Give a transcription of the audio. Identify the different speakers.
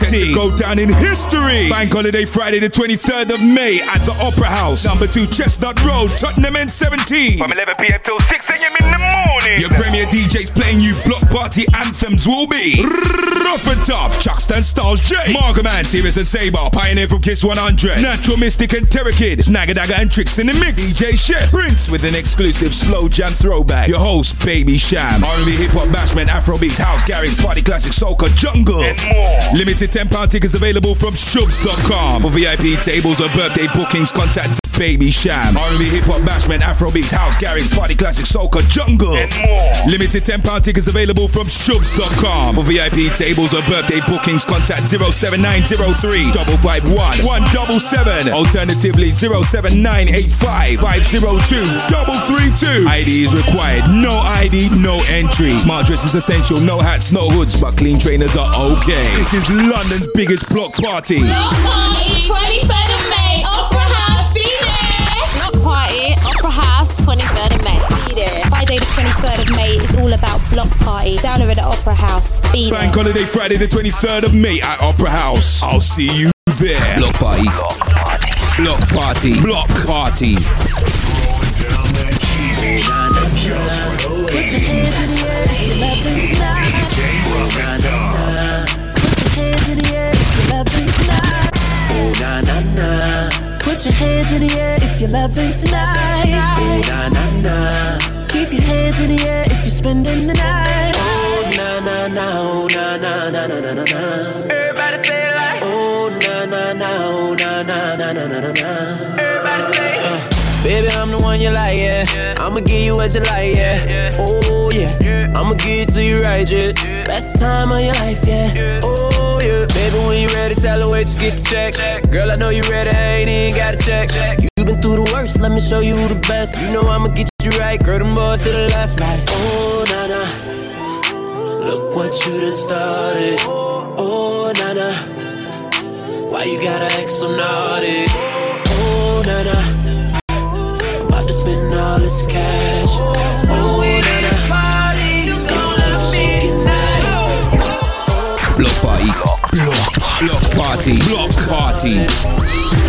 Speaker 1: party. Go down in history. Bank holiday Friday, the 23rd of May at the Opera House, number two Chestnut Road, Tottenham N17.
Speaker 2: From 11 p.m. till 6 a.m. in the morning.
Speaker 1: Your premier DJs playing you block party anthems will be Rough and Tough, Chuckston Styles J, Margaman, Serious and Saber, Pioneer from Kiss 100, Natural Mystic and Terror Kid, Snagadagger and Tricks in the mix, DJ Chef, Prince with an exclusive slow jam throwback. Your host, Baby Sham, R&B Hip Hop Bashment, Afrobeats, House Garage, Party Classic, Soca, Jungle.
Speaker 2: And more.
Speaker 1: Limited £10 tickets available from Shubs.com. For VIP tables or birthday bookings, contact Baby Sham. R&B Hip Hop Bashment, Afrobeats, House Garage, Party Classic, Soca, Jungle.
Speaker 2: And more.
Speaker 1: Limited £10 tickets available from Shubs.com. For VIP tables or birthday bookings, contact 07903 551 177. Alternatively, 07985 502 332. ID is required. No ID, no entry. Smart dress is essential. No hats, no hoods, but clean trainers are okay. This is London's biggest block party.
Speaker 3: Block party, 23rd of May, Opera House, be there.
Speaker 4: Block party, Opera House, 23rd of May. Be there. Friday the 23rd of May is all about block party. Down here at the Opera House. Be there.
Speaker 1: Bank holiday Friday, the 23rd of May at Opera House. I'll see you there.
Speaker 5: Block party. Block party. Block party.
Speaker 6: Down
Speaker 7: Put your hands in the air if you're loving tonight. Oh na na na. Keep your hands in the air if you're spending the night. Oh na na na. Oh na na na na na na na.
Speaker 2: Everybody say it like.
Speaker 7: Oh na na na. Oh na na na na na na na.
Speaker 2: Everybody say it.
Speaker 7: Baby, I'm the one you like, yeah. I'ma give you what you like, yeah. Oh yeah. I'ma give it to you right, yeah. Best time of your life, yeah. Oh yeah. Baby, when you ready, tell her wait, just get the check. Girl, I know you ready, I ain't even got to check. you been through the worst, let me show you the best. You know I'ma get you right, girl, them boys to the left, like. Oh na na. Look what you done started. Oh na na. Why you gotta act so naughty? Oh na na. I'm about to spend all this cash. Oh, na na. Shaking.
Speaker 5: Block party. Block. Block party. Block party.